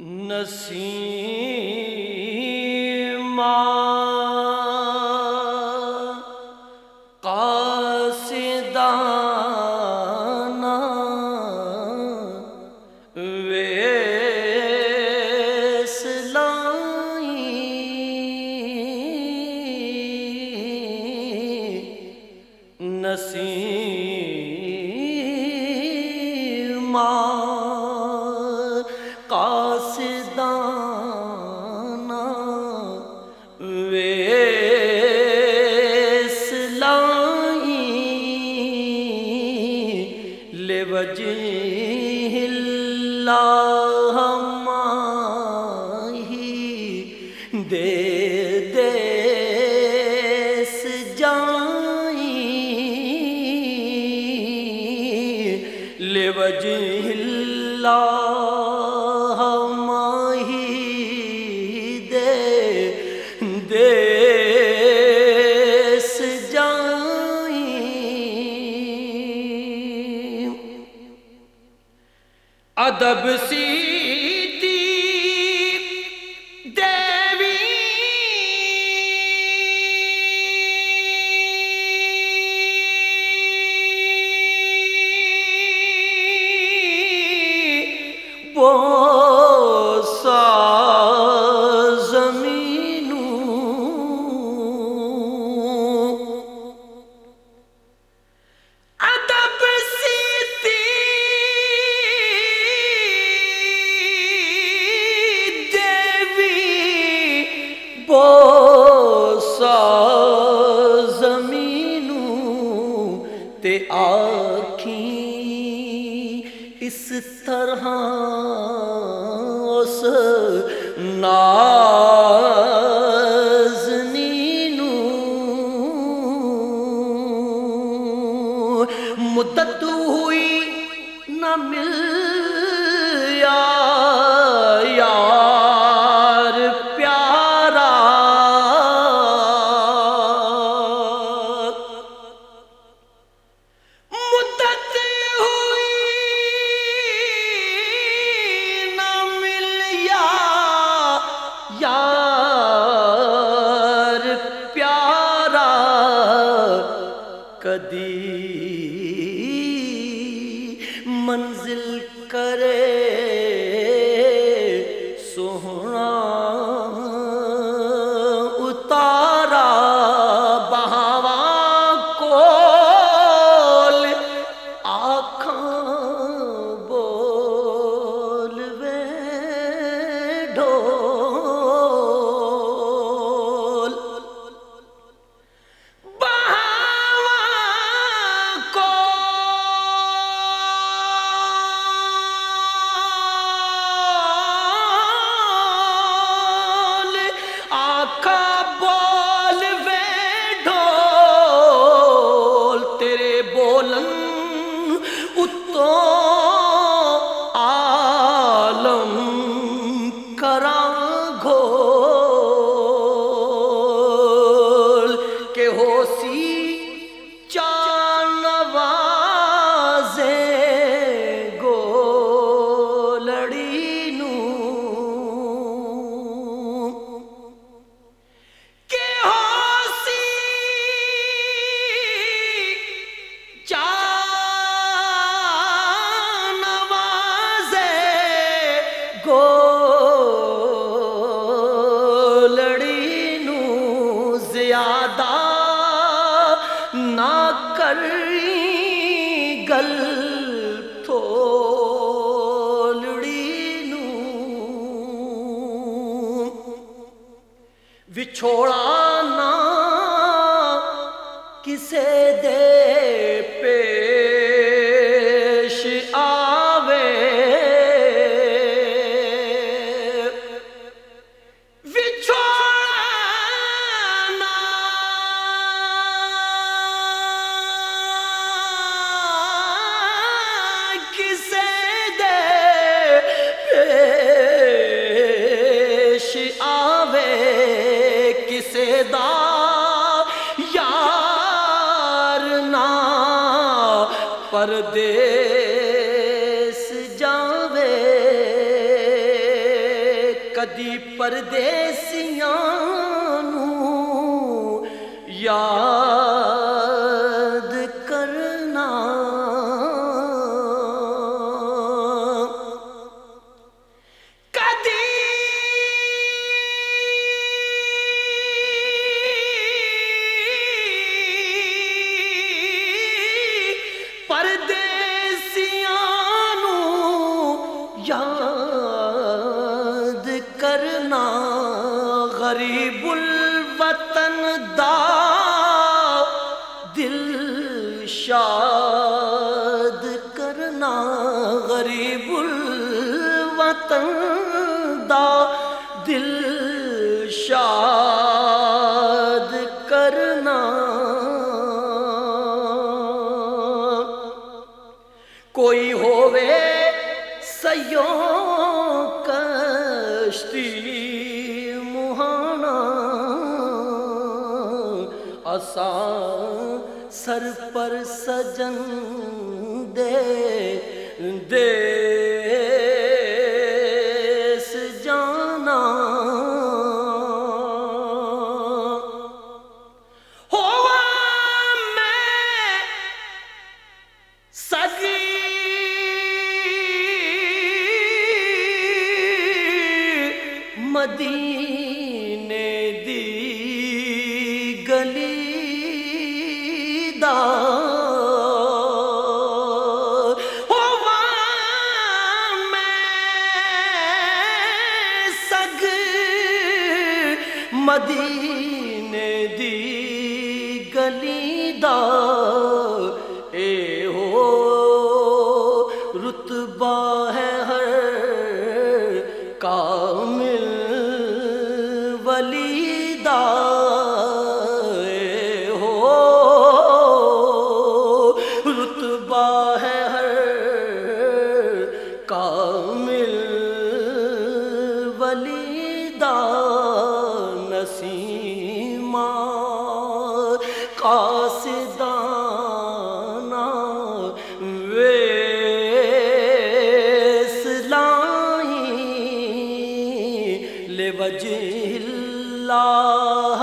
نسیم قاصدانا ویسلائی نسیم اللہ ماہی دے دے سجائی ادب سی اس طرح اس نازنینوں مدت ہوئی نہ مل نہ کری گل تھوڑی نو۔ وچھوڑا نہ کسے دے پہ پردیس جاوے کدی پردیسیاں نو یاد یوں کشتی مہانا آسان سر پر سجن دے دے مدینے دی گلی دا اے ہو رتبہ ہے ہر کامل ولی دا۔ قاصدانہ ویسلائی لے وجہ اللہ